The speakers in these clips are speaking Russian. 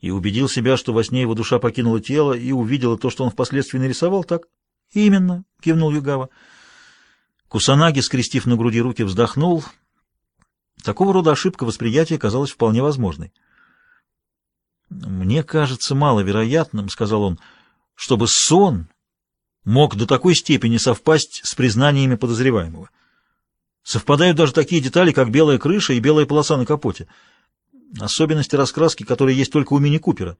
И убедил себя, что во сне его душа покинула тело и увидела то, что он впоследствии нарисовал, так? Именно, кивнул Югава. Кусанаги, скрестив на груди руки, вздохнул. Такого рода ошибка восприятия казалась вполне возможной. «Мне кажется маловероятным, — сказал он, — чтобы сон мог до такой степени совпасть с признаниями подозреваемого. Совпадают даже такие детали, как белая крыша и белая полоса на капоте. Особенности раскраски, которые есть только у мини-купера.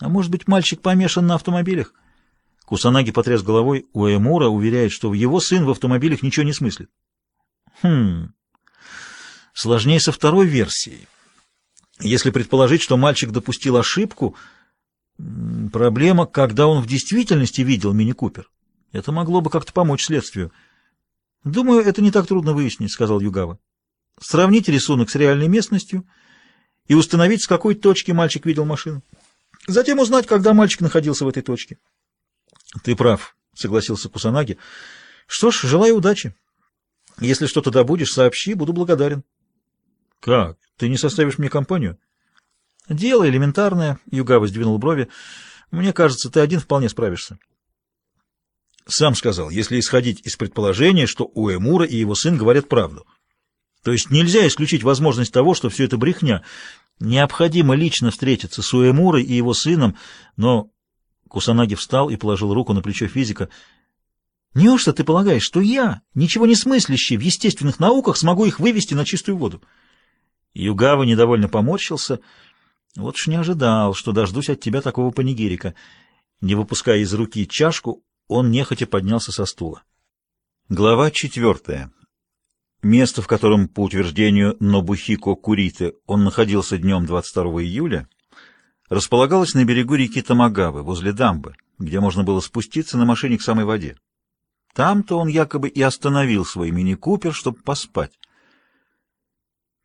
А может быть, мальчик помешан на автомобилях? Кусанаги потряс головой. У Эмура уверяет, что его сын в автомобилях ничего не смыслит. Хм... Сложнее со второй версией. Если предположить, что мальчик допустил ошибку, проблема, когда он в действительности видел мини-купер. Это могло бы как-то помочь следствию. «Думаю, это не так трудно выяснить», — сказал Югава. «Сравните рисунок с реальной местностью и установить, с какой точки мальчик видел машину. Затем узнать, когда мальчик находился в этой точке». «Ты прав», — согласился Кусанаги. «Что ж, желаю удачи. Если что-то добудешь, сообщи, буду благодарен». «Как? Ты не составишь мне компанию?» «Дело элементарное», — Югава сдвинул брови. «Мне кажется, ты один вполне справишься». Сам сказал, если исходить из предположения, что у Эмура и его сын говорят правду. То есть нельзя исключить возможность того, что все это брехня. Необходимо лично встретиться с Уэмурой и его сыном, но... Кусанаги встал и положил руку на плечо физика. «Неужто ты полагаешь, что я, ничего не смыслящий в естественных науках, смогу их вывести на чистую воду?» Югава недовольно поморщился. «Вот ж не ожидал, что дождусь от тебя такого панигирика». Не выпуская из руки чашку, он нехотя поднялся со стула. Глава четвертая. Место, в котором, по утверждению Нобухико Куриты, он находился днем 22 июля, располагалось на берегу реки Тамагавы, возле дамбы, где можно было спуститься на машине к самой воде. Там-то он якобы и остановил свой мини-купер, чтобы поспать.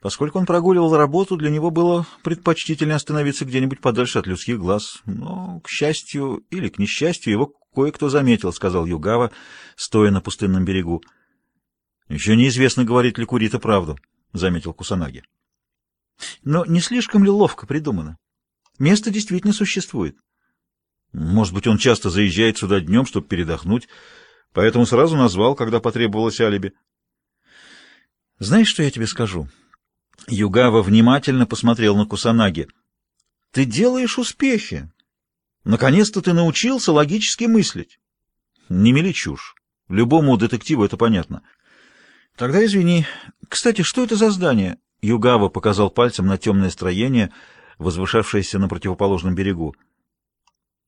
Поскольку он прогуливал работу, для него было предпочтительнее остановиться где-нибудь подальше от людских глаз. Но, к счастью или к несчастью, его кое-кто заметил, — сказал Югава, стоя на пустынном берегу. — Еще неизвестно, говорит ли Курита правду, — заметил Кусанаги. — Но не слишком ли ловко придумано? Место действительно существует. Может быть, он часто заезжает сюда днем, чтобы передохнуть, поэтому сразу назвал, когда потребовалось алиби. — Знаешь, что я тебе скажу? — Югава внимательно посмотрел на Кусанаги. «Ты делаешь успехи. Наконец-то ты научился логически мыслить». «Не мели чушь. Любому детективу это понятно». «Тогда извини. Кстати, что это за здание?» Югава показал пальцем на темное строение, возвышавшееся на противоположном берегу.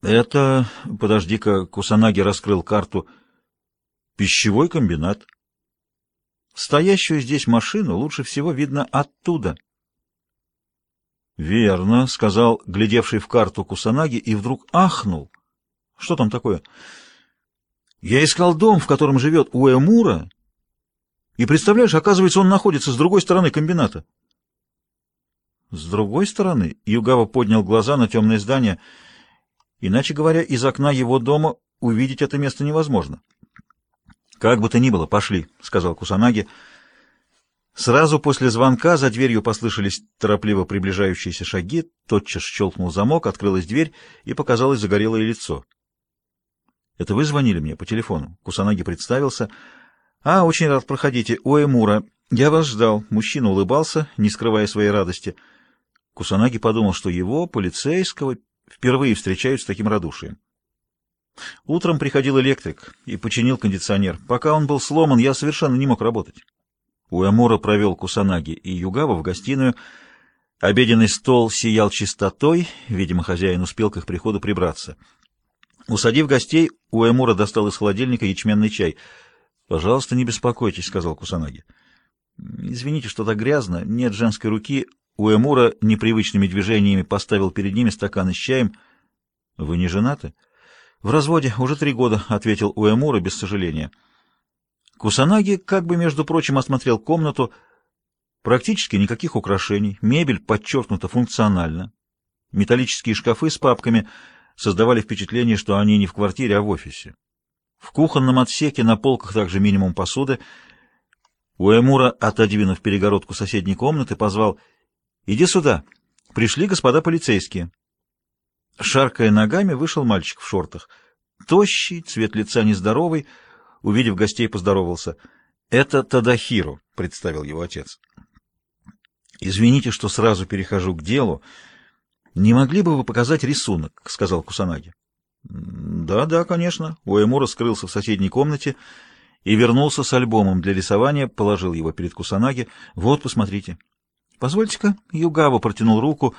«Это... Подожди-ка, Кусанаги раскрыл карту. Пищевой комбинат». Стоящую здесь машину лучше всего видно оттуда. «Верно», — сказал глядевший в карту Кусанаги и вдруг ахнул. «Что там такое?» «Я искал дом, в котором живет Уэмура, и, представляешь, оказывается, он находится с другой стороны комбината». «С другой стороны?» — Югава поднял глаза на темное здание. «Иначе говоря, из окна его дома увидеть это место невозможно». «Как бы то ни было, пошли», — сказал Кусанаги. Сразу после звонка за дверью послышались торопливо приближающиеся шаги, тотчас щелкнул замок, открылась дверь и показалось загорелое лицо. «Это вы звонили мне по телефону?» Кусанаги представился. «А, очень рад, проходите. Уэмура, я вас ждал». Мужчина улыбался, не скрывая своей радости. Кусанаги подумал, что его, полицейского, впервые встречают с таким радушием. Утром приходил электрик и починил кондиционер. Пока он был сломан, я совершенно не мог работать. Уэмура провел Кусанаги и Югава в гостиную. Обеденный стол сиял чистотой, видимо, хозяин успел к их приходу прибраться. Усадив гостей, Уэмура достал из холодильника ячменный чай. «Пожалуйста, не беспокойтесь», — сказал Кусанаги. «Извините, что так грязно. Нет женской руки». Уэмура непривычными движениями поставил перед ними стаканы с чаем. «Вы не женаты?» «В разводе уже три года», — ответил Уэмура без сожаления. Кусанаги, как бы, между прочим, осмотрел комнату. Практически никаких украшений, мебель подчеркнута функционально. Металлические шкафы с папками создавали впечатление, что они не в квартире, а в офисе. В кухонном отсеке на полках также минимум посуды. Уэмура, отодвинув перегородку соседней комнаты, позвал «Иди сюда, пришли господа полицейские». Шаркая ногами, вышел мальчик в шортах. Тощий, цвет лица нездоровый. Увидев гостей, поздоровался. «Это Тадахиру», — представил его отец. «Извините, что сразу перехожу к делу. Не могли бы вы показать рисунок?» — сказал Кусанаги. «Да, да, конечно». Уэмура скрылся в соседней комнате и вернулся с альбомом для рисования, положил его перед Кусанаги. «Вот, посмотрите». «Позвольте-ка». Югава протянул руку.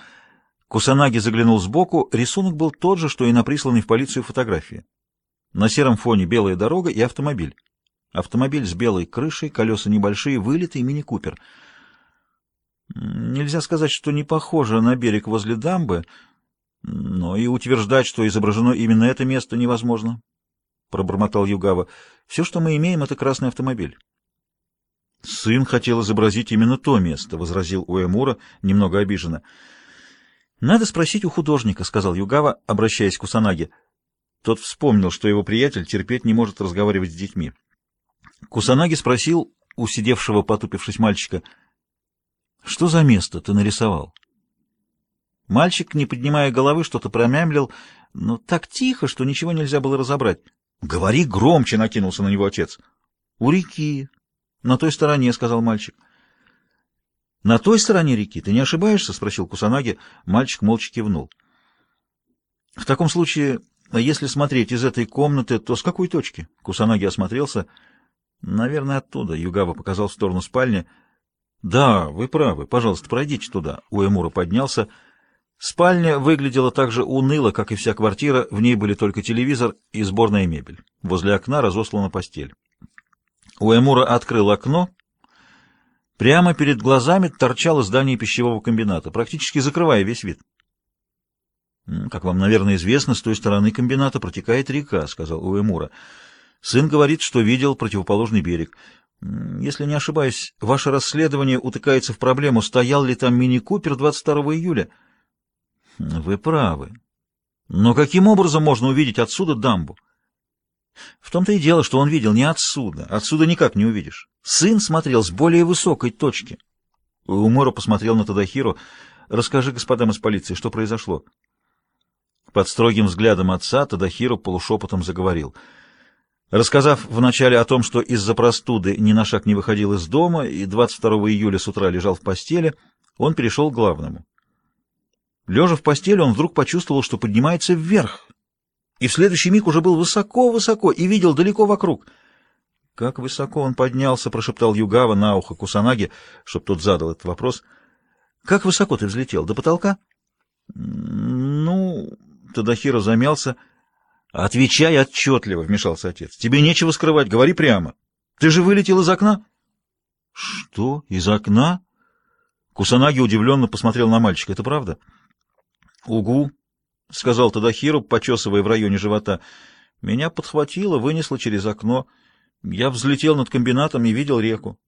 Кусанаги заглянул сбоку. Рисунок был тот же, что и на присланной в полицию фотографии. На сером фоне белая дорога и автомобиль. Автомобиль с белой крышей, колеса небольшие, вылитый мини-купер. Нельзя сказать, что не похоже на берег возле дамбы, но и утверждать, что изображено именно это место, невозможно. Пробормотал Югава. Все, что мы имеем, это красный автомобиль. Сын хотел изобразить именно то место, возразил Уэмура, немного обиженно. Надо спросить у художника, сказал Югава, обращаясь к Кусанаге. Тот вспомнил, что его приятель терпеть не может разговаривать с детьми. Кусанаги спросил у сидевшего, потупившись мальчика, «Что за место ты нарисовал?» Мальчик, не поднимая головы, что-то промямлил, но так тихо, что ничего нельзя было разобрать. «Говори громче!» — накинулся на него отец. «У реки. На той стороне», — сказал мальчик. «На той стороне реки? Ты не ошибаешься?» — спросил Кусанаги. Мальчик молча кивнул. «В таком случае, если смотреть из этой комнаты, то с какой точки?» Кусанаги осмотрелся. Наверное, оттуда. Югава показал в сторону спальни. Да, вы правы. Пожалуйста, пройдите туда. Уэмура поднялся. Спальня выглядела так же уныло, как и вся квартира. В ней были только телевизор и сборная мебель. Возле окна разослана постель. Уэмура открыл окно. Прямо перед глазами торчало здание пищевого комбината, практически закрывая весь вид. «Как вам, наверное, известно, с той стороны комбината протекает река», — сказал Уэмура. Сын говорит, что видел противоположный берег. Если не ошибаюсь, ваше расследование утыкается в проблему, стоял ли там мини-купер 22 июля. Вы правы. Но каким образом можно увидеть отсюда дамбу? В том-то и дело, что он видел не отсюда. Отсюда никак не увидишь. Сын смотрел с более высокой точки. Умора посмотрел на Тадахиру. «Расскажи господам из полиции, что произошло?» Под строгим взглядом отца Тадахиру полушепотом заговорил — Рассказав вначале о том, что из-за простуды ни на шаг не выходил из дома и 22 июля с утра лежал в постели, он перешел к главному. Лежа в постели, он вдруг почувствовал, что поднимается вверх, и в следующий миг уже был высоко-высоко и видел далеко вокруг. «Как высоко он поднялся!» — прошептал Югава на ухо Кусанаги, чтобы тот задал этот вопрос. «Как высоко ты взлетел? До потолка?» «Ну...» — Тадахира замялся — Отвечай отчетливо, вмешался отец. Тебе нечего скрывать, говори прямо. Ты же вылетел из окна? Что? Из окна? Кусанаги удивленно посмотрел на мальчика. Это правда? Угу, сказал Тадахиру, почесывая в районе живота. Меня подхватило, вынесло через окно. Я взлетел над комбинатом и видел реку.